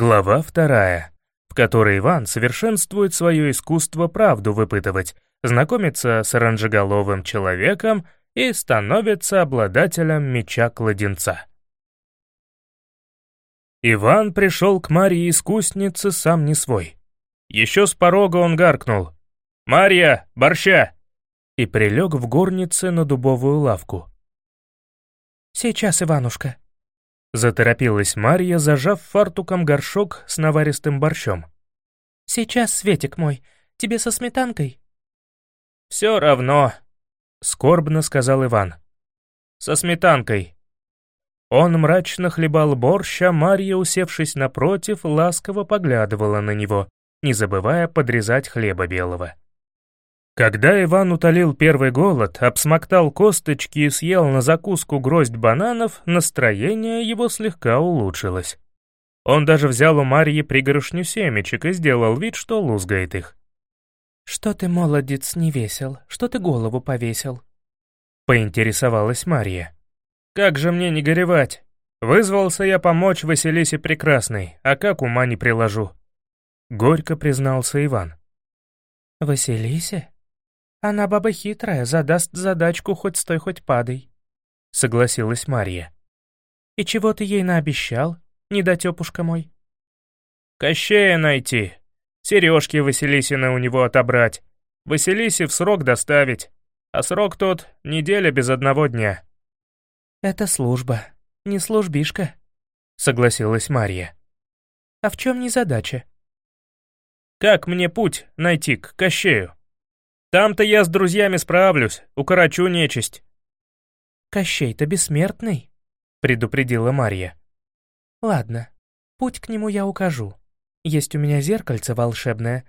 Глава вторая, в которой Иван совершенствует свое искусство правду выпытывать, знакомится с оранжеголовым человеком и становится обладателем меча-кладенца. Иван пришел к Марии-искуснице сам не свой. Еще с порога он гаркнул. «Марья, борща!» и прилег в горнице на дубовую лавку. «Сейчас, Иванушка», Заторопилась Марья, зажав фартуком горшок с наваристым борщом. «Сейчас, Светик мой, тебе со сметанкой?» «Все равно», — скорбно сказал Иван. «Со сметанкой». Он мрачно хлебал борщ, а Марья, усевшись напротив, ласково поглядывала на него, не забывая подрезать хлеба белого. Когда Иван утолил первый голод, обсмоктал косточки и съел на закуску гроздь бананов, настроение его слегка улучшилось. Он даже взял у Марьи пригоршню семечек и сделал вид, что лузгает их. «Что ты, молодец, не весел? Что ты голову повесил?» Поинтересовалась Марья. «Как же мне не горевать? Вызвался я помочь Василисе Прекрасной, а как ума не приложу?» Горько признался Иван. «Василисе?» «Она баба хитрая, задаст задачку хоть стой, хоть падай», — согласилась Марья. «И чего ты ей наобещал, недотёпушка мой?» «Кощея найти, сережки Василисины у него отобрать, Василисе в срок доставить, а срок тот — неделя без одного дня». «Это служба, не службишка», — согласилась Марья. «А в чем незадача?» «Как мне путь найти к Кощею?» Там-то я с друзьями справлюсь, укорочу нечисть». «Кощей-то бессмертный», — предупредила Марья. «Ладно, путь к нему я укажу. Есть у меня зеркальце волшебное.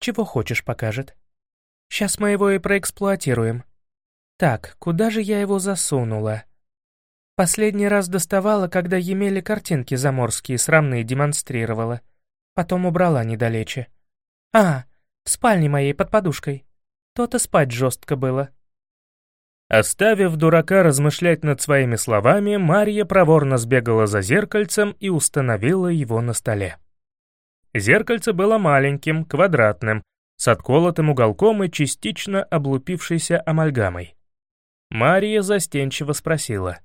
Чего хочешь покажет. Сейчас мы его и проэксплуатируем. Так, куда же я его засунула?» Последний раз доставала, когда Емели картинки заморские срамные демонстрировала. Потом убрала недалече. А, в спальне моей под подушкой. То-то спать жестко было. Оставив дурака размышлять над своими словами, Марья проворно сбегала за зеркальцем и установила его на столе. Зеркальце было маленьким, квадратным, с отколотым уголком и частично облупившейся амальгамой. Мария застенчиво спросила.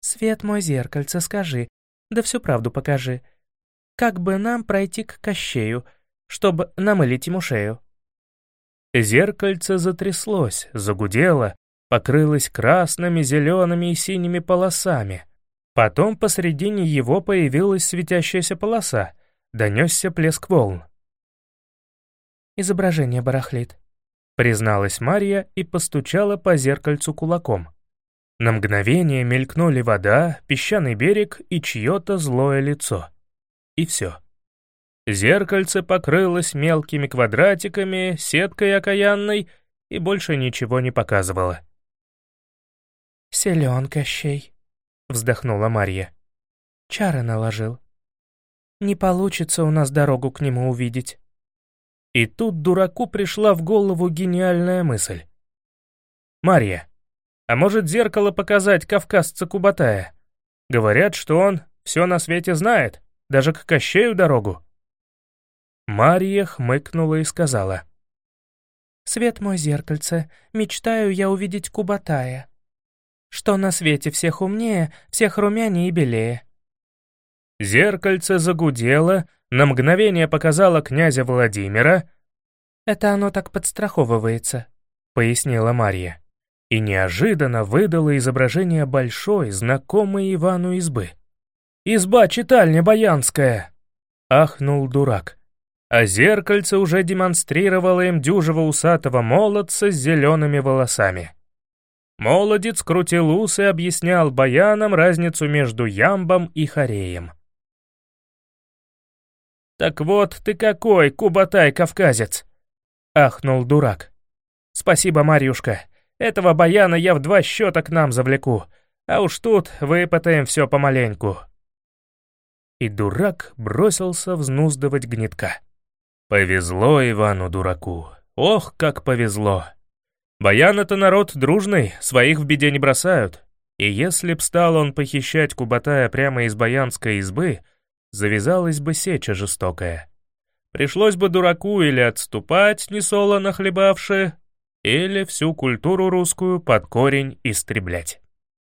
«Свет мой зеркальце, скажи, да всю правду покажи. Как бы нам пройти к Кощею, чтобы намылить ему шею?» Зеркальце затряслось, загудело, покрылось красными, зелеными и синими полосами. Потом посредине его появилась светящаяся полоса, донесся плеск волн. «Изображение барахлит», — призналась Марья и постучала по зеркальцу кулаком. На мгновение мелькнули вода, песчаный берег и чье-то злое лицо. И все. Зеркальце покрылось мелкими квадратиками, сеткой окаянной и больше ничего не показывало. «Силен Кощей», — вздохнула Марья. «Чары наложил. Не получится у нас дорогу к нему увидеть». И тут дураку пришла в голову гениальная мысль. «Марья, а может зеркало показать кавказца Кубатая? Говорят, что он все на свете знает, даже к Кощею дорогу». Марья хмыкнула и сказала. «Свет мой зеркальце, мечтаю я увидеть Кубатая. Что на свете всех умнее, всех румянее и белее». Зеркальце загудело, на мгновение показало князя Владимира. «Это оно так подстраховывается», — пояснила Марья. И неожиданно выдала изображение большой, знакомой Ивану избы. «Изба-читальня Баянская!» — ахнул дурак а зеркальце уже демонстрировало им дюжего усатого молодца с зелеными волосами. Молодец крутил ус и объяснял баянам разницу между ямбом и хореем. «Так вот ты какой, кубатай-кавказец!» — ахнул дурак. «Спасибо, Марьюшка. Этого баяна я в два счета к нам завлеку, а уж тут выпытаем все помаленьку». И дурак бросился взнуздывать гнетка. Повезло Ивану-дураку. Ох, как повезло. Баян — это народ дружный, своих в беде не бросают. И если б стал он похищать Кубатая прямо из баянской избы, завязалась бы сеча жестокая. Пришлось бы дураку или отступать, несолоно хлебавши, или всю культуру русскую под корень истреблять.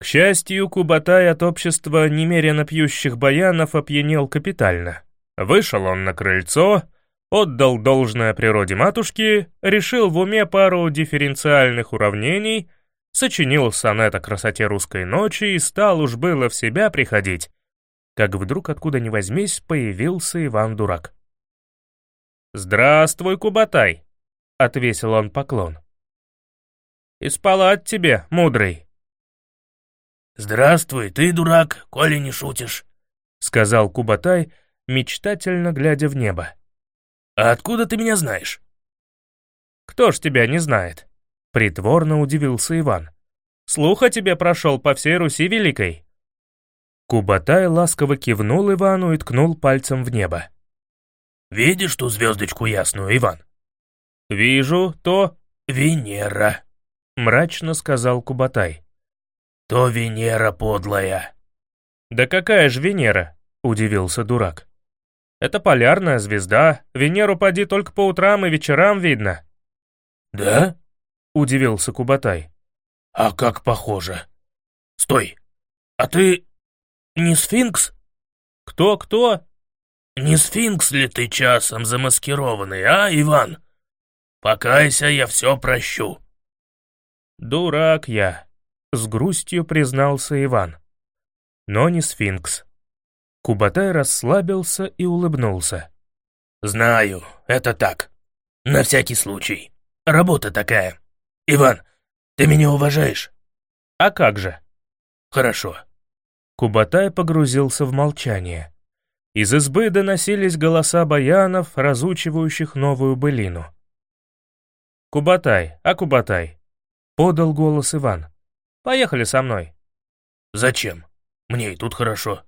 К счастью, Кубатай от общества немерено пьющих баянов опьянел капитально. Вышел он на крыльцо, отдал должное природе матушки, решил в уме пару дифференциальных уравнений, сочинил сонет о красоте русской ночи и стал уж было в себя приходить, как вдруг откуда ни возьмись появился Иван-дурак. «Здравствуй, Кубатай!» — отвесил он поклон. «И от тебе, мудрый!» «Здравствуй, ты дурак, коли не шутишь», — сказал Кубатай, мечтательно глядя в небо. «А откуда ты меня знаешь?» «Кто ж тебя не знает?» — притворно удивился Иван. «Слух о тебе прошел по всей Руси Великой». Кубатай ласково кивнул Ивану и ткнул пальцем в небо. «Видишь ту звездочку ясную, Иван?» «Вижу, то...» «Венера», — мрачно сказал Кубатай то Венера подлая». «Да какая же Венера?» — удивился дурак. «Это полярная звезда, Венеру поди только по утрам и вечерам видно». «Да?» — удивился Кубатай. «А как похоже. Стой, а ты не сфинкс?» «Кто-кто?» «Не сфинкс ли ты часом замаскированный, а, Иван? Покайся, я все прощу». «Дурак я», — с грустью признался Иван. Но не сфинкс. Кубатай расслабился и улыбнулся. «Знаю, это так. На всякий случай. Работа такая. Иван, ты меня уважаешь?» «А как же?» «Хорошо». Кубатай погрузился в молчание. Из избы доносились голоса баянов, разучивающих новую былину. «Кубатай, а Кубатай?» — подал голос Иван. Поехали со мной». «Зачем? Мне и тут хорошо».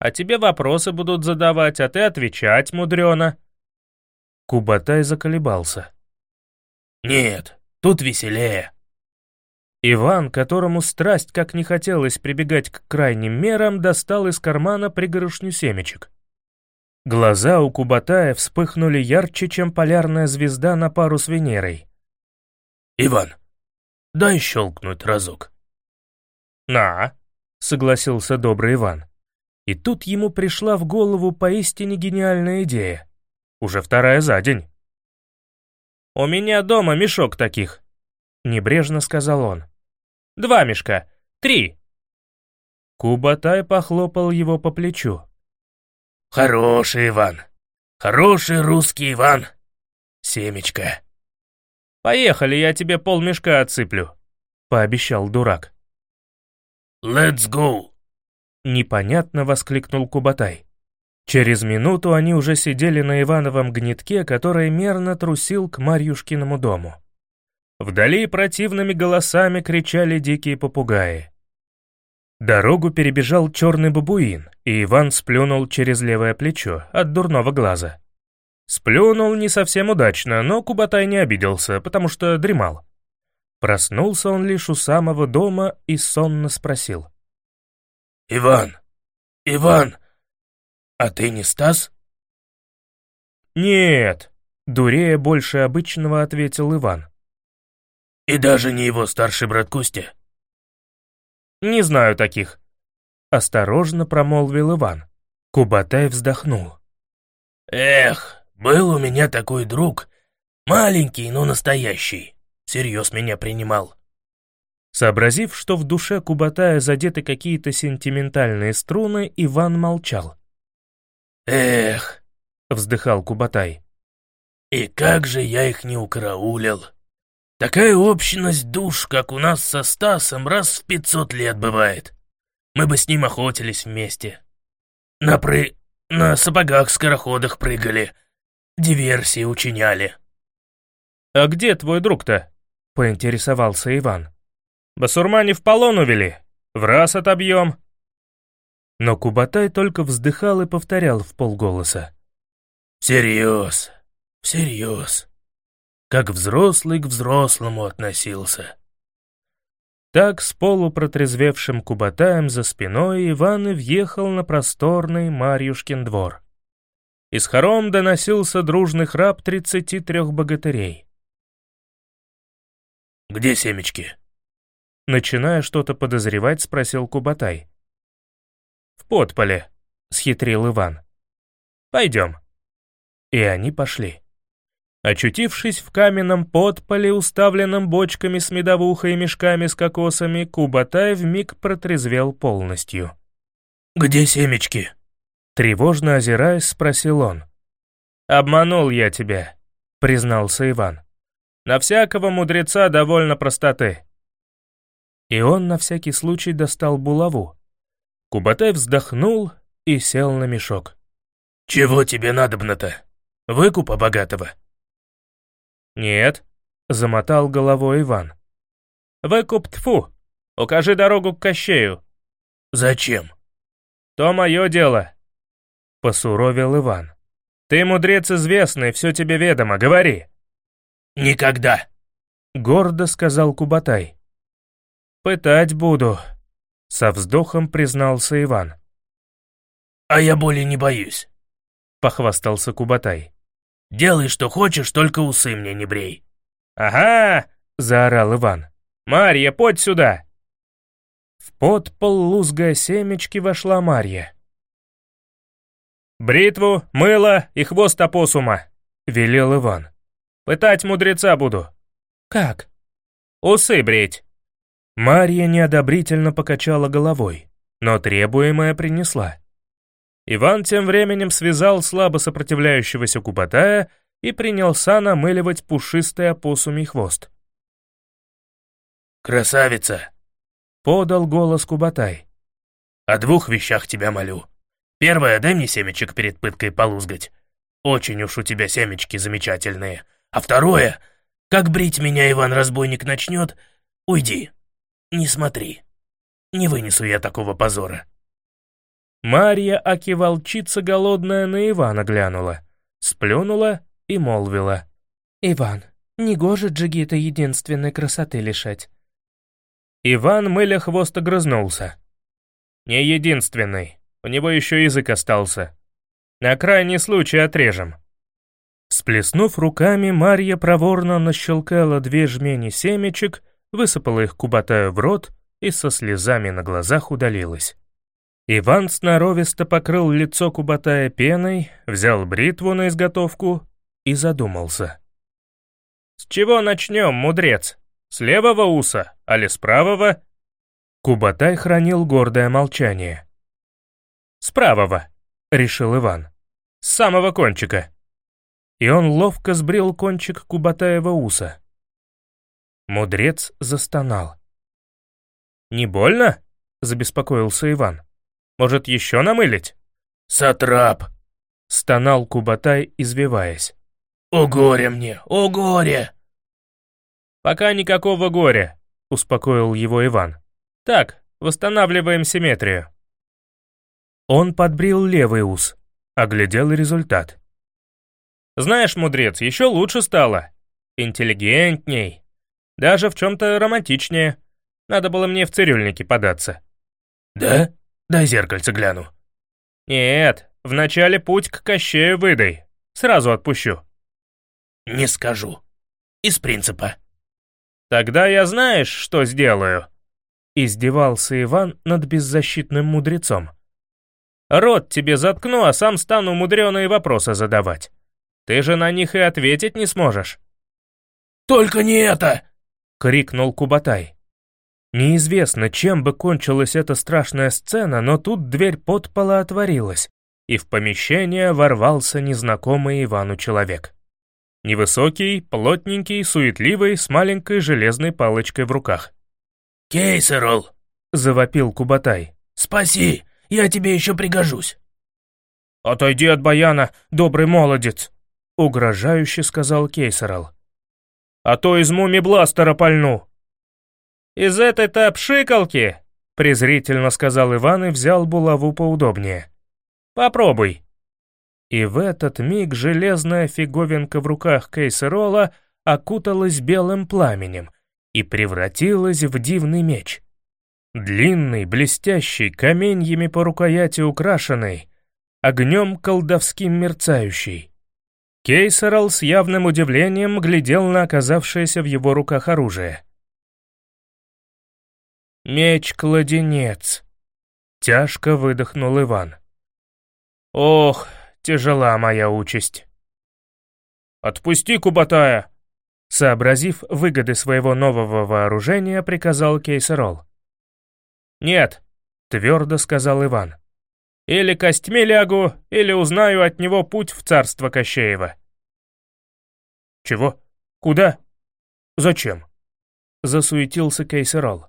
«А тебе вопросы будут задавать, а ты отвечать, мудрено». Кубатай заколебался. «Нет, тут веселее». Иван, которому страсть как не хотелось прибегать к крайним мерам, достал из кармана пригоршню семечек. Глаза у Кубатая вспыхнули ярче, чем полярная звезда на пару с Венерой. «Иван, Дай щелкнуть разок». «На», — согласился добрый Иван. И тут ему пришла в голову поистине гениальная идея. Уже вторая за день. «У меня дома мешок таких», — небрежно сказал он. «Два мешка. Три». Кубатай похлопал его по плечу. «Хороший Иван. Хороший русский Иван. Семечка». «Поехали, я тебе полмешка отсыплю», — пообещал дурак. «Let's go!» — непонятно воскликнул Кубатай. Через минуту они уже сидели на Ивановом гнетке, который мерно трусил к Марьюшкиному дому. Вдали противными голосами кричали дикие попугаи. Дорогу перебежал черный бабуин, и Иван сплюнул через левое плечо от дурного глаза. Сплюнул не совсем удачно, но Кубатай не обиделся, потому что дремал. Проснулся он лишь у самого дома и сонно спросил. «Иван! Иван! А ты не Стас?» «Нет», — дурея больше обычного ответил Иван. «И даже не его старший брат Костя?» «Не знаю таких», — осторожно промолвил Иван. Кубатай вздохнул. «Эх, был у меня такой друг, маленький, но настоящий, всерьез меня принимал. Сообразив, что в душе Кубатая задеты какие-то сентиментальные струны, Иван молчал. «Эх!» — вздыхал Кубатай. «И как же я их не укараулил! Такая общность душ, как у нас со Стасом, раз в пятьсот лет бывает. Мы бы с ним охотились вместе. На пры... на сапогах-скороходах прыгали, диверсии учиняли». «А где твой друг-то?» — поинтересовался Иван. «Басурмане в полон увели. В раз отобьем». Но Кубатай только вздыхал и повторял в полголоса. «Всерьез, всерьез. Как взрослый к взрослому относился». Так с полупротрезвевшим кубатаем за спиной Иван и въехал на просторный Марьюшкин двор. Из хором доносился дружный храп тридцати трех богатырей. «Где семечки?» Начиная что-то подозревать, спросил Кубатай. «В подполе», — схитрил Иван. «Пойдем». И они пошли. Очутившись в каменном подполе, уставленном бочками с медовухой и мешками с кокосами, Кубатай вмиг протрезвел полностью. «Где семечки?» Тревожно озираясь, спросил он. «Обманул я тебя», — признался Иван. «На всякого мудреца довольно простоты». И он на всякий случай достал булаву. Кубатай вздохнул и сел на мешок. «Чего тебе надобно-то? Выкупа богатого?» «Нет», — замотал головой Иван. «Выкуп тфу! Укажи дорогу к Кощею». «Зачем?» «То мое дело», — посуровил Иван. «Ты мудрец известный, все тебе ведомо, говори». «Никогда», — гордо сказал Кубатай. «Пытать буду», — со вздохом признался Иван. «А я более не боюсь», — похвастался Кубатай. Делай, что хочешь, только усы мне не брей». «Ага!» — заорал Иван. «Марья, подь сюда!» В подпол, лузгая семечки, вошла Марья. «Бритву, мыло и хвост опоссума», — велел Иван. «Пытать мудреца буду». «Как?» «Усы брить». Марья неодобрительно покачала головой, но требуемое принесла. Иван тем временем связал слабо сопротивляющегося Кубатая и принялся намыливать пушистый опоссумий хвост. «Красавица!» — подал голос Кубатай. «О двух вещах тебя молю. Первое, дай мне семечек перед пыткой полузгать. Очень уж у тебя семечки замечательные. А второе, как брить меня Иван-разбойник начнет, уйди. Не смотри. Не вынесу я такого позора». Марья Аки-волчица голодная на Ивана глянула, сплюнула и молвила. «Иван, негоже Джигита единственной красоты лишать». Иван, мыля хвост, огрызнулся. «Не единственный, у него еще язык остался. На крайний случай отрежем». Сплеснув руками, Марья проворно нащелкала две жмени семечек, высыпала их кубатая в рот и со слезами на глазах удалилась. Иван сноровисто покрыл лицо Кубатая пеной, взял бритву на изготовку и задумался. «С чего начнем, мудрец? С левого уса, али с правого?» Кубатай хранил гордое молчание. «С правого», — решил Иван. «С самого кончика». И он ловко сбрил кончик Кубатаева уса. Мудрец застонал. «Не больно?» — забеспокоился Иван. Может, еще намылить?» «Сатрап!» — стонал Кубатай, извиваясь. «О горе мне, о горе!» «Пока никакого горя», — успокоил его Иван. «Так, восстанавливаем симметрию». Он подбрил левый ус, оглядел результат. «Знаешь, мудрец, еще лучше стало. Интеллигентней. Даже в чем-то романтичнее. Надо было мне в цирюльники податься». «Да?» Дай зеркальце гляну». «Нет, вначале путь к Кощею выдай. Сразу отпущу». «Не скажу. Из принципа». «Тогда я знаешь, что сделаю?» Издевался Иван над беззащитным мудрецом. «Рот тебе заткну, а сам стану мудреные вопросы задавать. Ты же на них и ответить не сможешь». «Только не это!» — крикнул Кубатай. Неизвестно, чем бы кончилась эта страшная сцена, но тут дверь подпола отворилась, и в помещение ворвался незнакомый Ивану человек. Невысокий, плотненький, суетливый, с маленькой железной палочкой в руках. «Кейсерол!» — завопил Кубатай. «Спаси! Я тебе еще пригожусь!» «Отойди от баяна, добрый молодец!» — угрожающе сказал Кейсерол. «А то из муми-бластера пальну!» «Из этой-то пшикалки!» — презрительно сказал Иван и взял булаву поудобнее. «Попробуй!» И в этот миг железная фиговинка в руках Кейсерола окуталась белым пламенем, и превратилась в дивный меч. Длинный, блестящий, каменьями по рукояти украшенный, огнем колдовским мерцающий. Кейсерал с явным удивлением глядел на оказавшееся в его руках оружие. «Меч-кладенец», — тяжко выдохнул Иван. «Ох, тяжела моя участь». «Отпусти, Кубатая!» Сообразив выгоды своего нового вооружения, приказал Кейсерол. «Нет», — твердо сказал Иван. «Или костьми лягу, или узнаю от него путь в царство Кощеева». «Чего? Куда? Зачем?» — засуетился Кейсерол.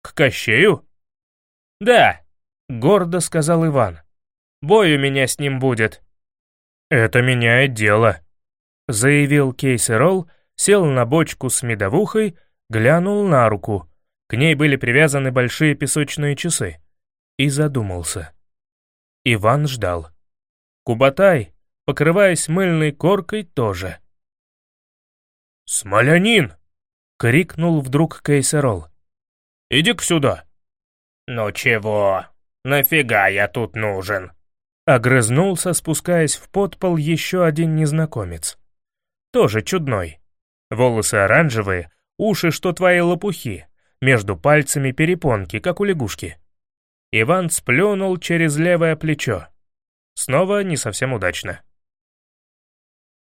«К Кощею?» «Да», — гордо сказал Иван. «Бой у меня с ним будет». «Это меняет дело», — заявил Кейсерол, сел на бочку с медовухой, глянул на руку. К ней были привязаны большие песочные часы. И задумался. Иван ждал. Кубатай, покрываясь мыльной коркой, тоже. «Смолянин!» — крикнул вдруг Кейсерол. «Иди-ка сюда!» «Ну чего? Нафига я тут нужен?» Огрызнулся, спускаясь в подпол еще один незнакомец. Тоже чудной. Волосы оранжевые, уши, что твои лопухи, между пальцами перепонки, как у лягушки. Иван сплюнул через левое плечо. Снова не совсем удачно.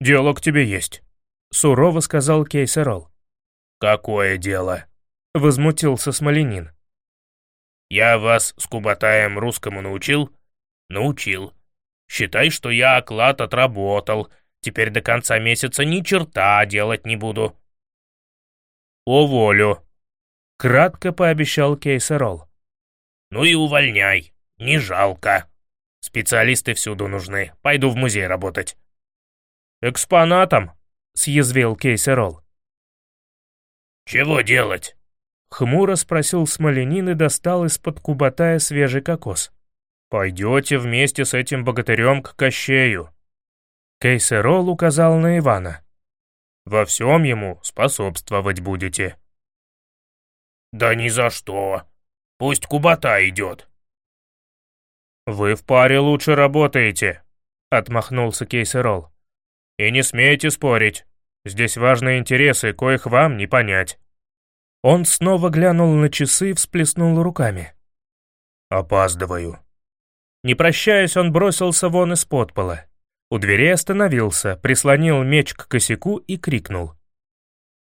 «Дело к тебе есть», — сурово сказал Кейсерол. «Какое дело?» — возмутился Смоленин. «Я вас с Кубатаем русскому научил?» «Научил. Считай, что я оклад отработал, Теперь до конца месяца ни черта делать не буду». «Уволю», — кратко пообещал Кейсерол. «Ну и увольняй, не жалко. Специалисты всюду нужны, пойду в музей работать». «Экспонатом», — съязвил Кейсерол. «Чего делать?» — хмуро спросил Смоленин и достал из-под кубатая свежий кокос. «Пойдете вместе с этим богатырем к Кощею. Кейсерол указал на Ивана. «Во всем ему способствовать будете». «Да ни за что. Пусть Кубата идет». «Вы в паре лучше работаете», — отмахнулся Кейсерол. «И не смейте спорить. Здесь важны интересы, коих вам не понять». Он снова глянул на часы и всплеснул руками. «Опаздываю». Не прощаясь, он бросился вон из подпола. У дверей остановился, прислонил меч к косяку и крикнул.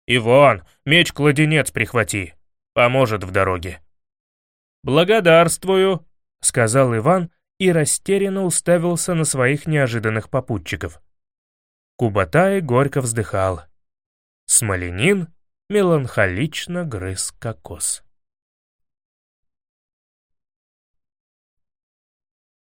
«Иван, меч-кладенец прихвати, поможет в дороге». «Благодарствую», — сказал Иван и растерянно уставился на своих неожиданных попутчиков. Кубатай горько вздыхал. Смоленин меланхолично грыз кокос.